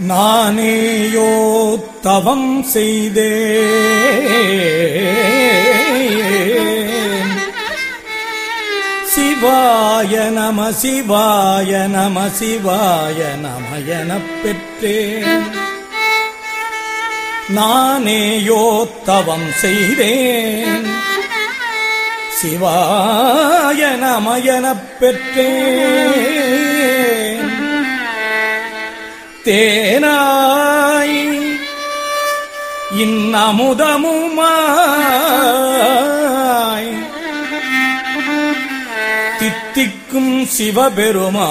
நானேயோ தவம் செய்தே. சிவாய நம சிவாய நம சிவாய நமயனப் பெற்றேன் நானேயோ தவம் செய்தேன் சிவாய நமயனப் பெற்றேன் தேனாய். இன்னமுதமுமாய் தித்திக்கும் சிவபெருமான்.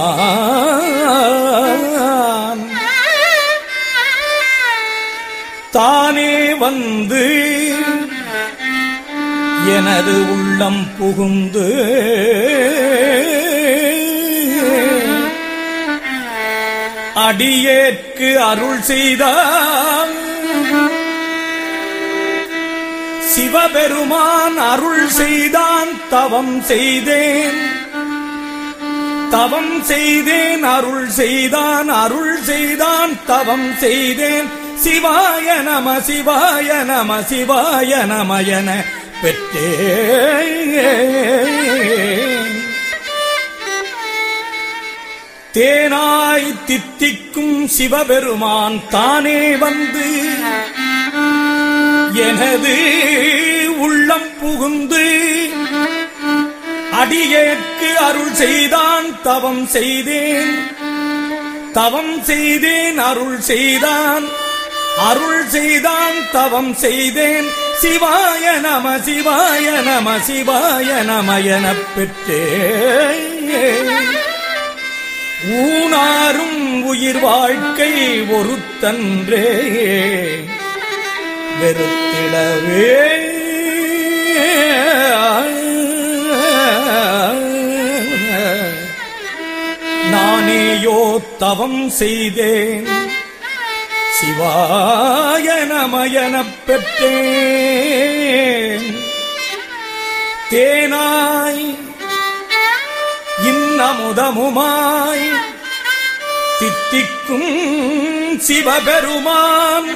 தானே வந்து எனது உள்ளம் புகுந்து அடியேற்கு அருள் செய்தான் சிவபெருமான் அருள் செய்தான் தவம் செய்தேன். தவம் செய்தேன் அருள் செய்தான் அருள் செய்தான் தவம் செய்தேன். சிவாய நம சிவாய நம சிவாய நம என தேனாய் தித்திக்கும் சிவபெருமான் தானே வந்து எனது உள்ளம் புகுந்து அடியேற்கு அருள் செய்தான் தவம் செய்தேன். தவம் செய்தேன் அருள் செய்தான். அருள் செய்தான் தவம் செய்தேன். சிவாய நம சிவாய நம சிவாய நம பெற்றேன். ஊனாரும் உயிர் வாழ்க்கை ஒருத்தன்றே. வெறுத்திடவே. நானேயோ தவம் செய்தேன். சிவாய நமயனப் பெற்றேன். தேனாய் அமுதமுமாய் தித்திக்கும் சிவபெருமான்.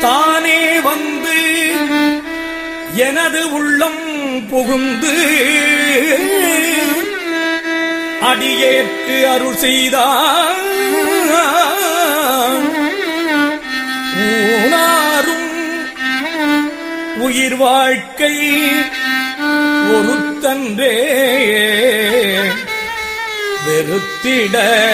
தானே வந்து எனது உள்ளம் புகுந்து அடியேற்று அருள் செய்தார். ஊனாரும் உயிர் வாழ்க்கை ஒருத்தன்றே. வெறுத்திடவே.